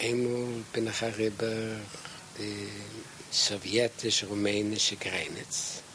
Einmal bin ich auch über die sowjetisch-rumänische Grenze.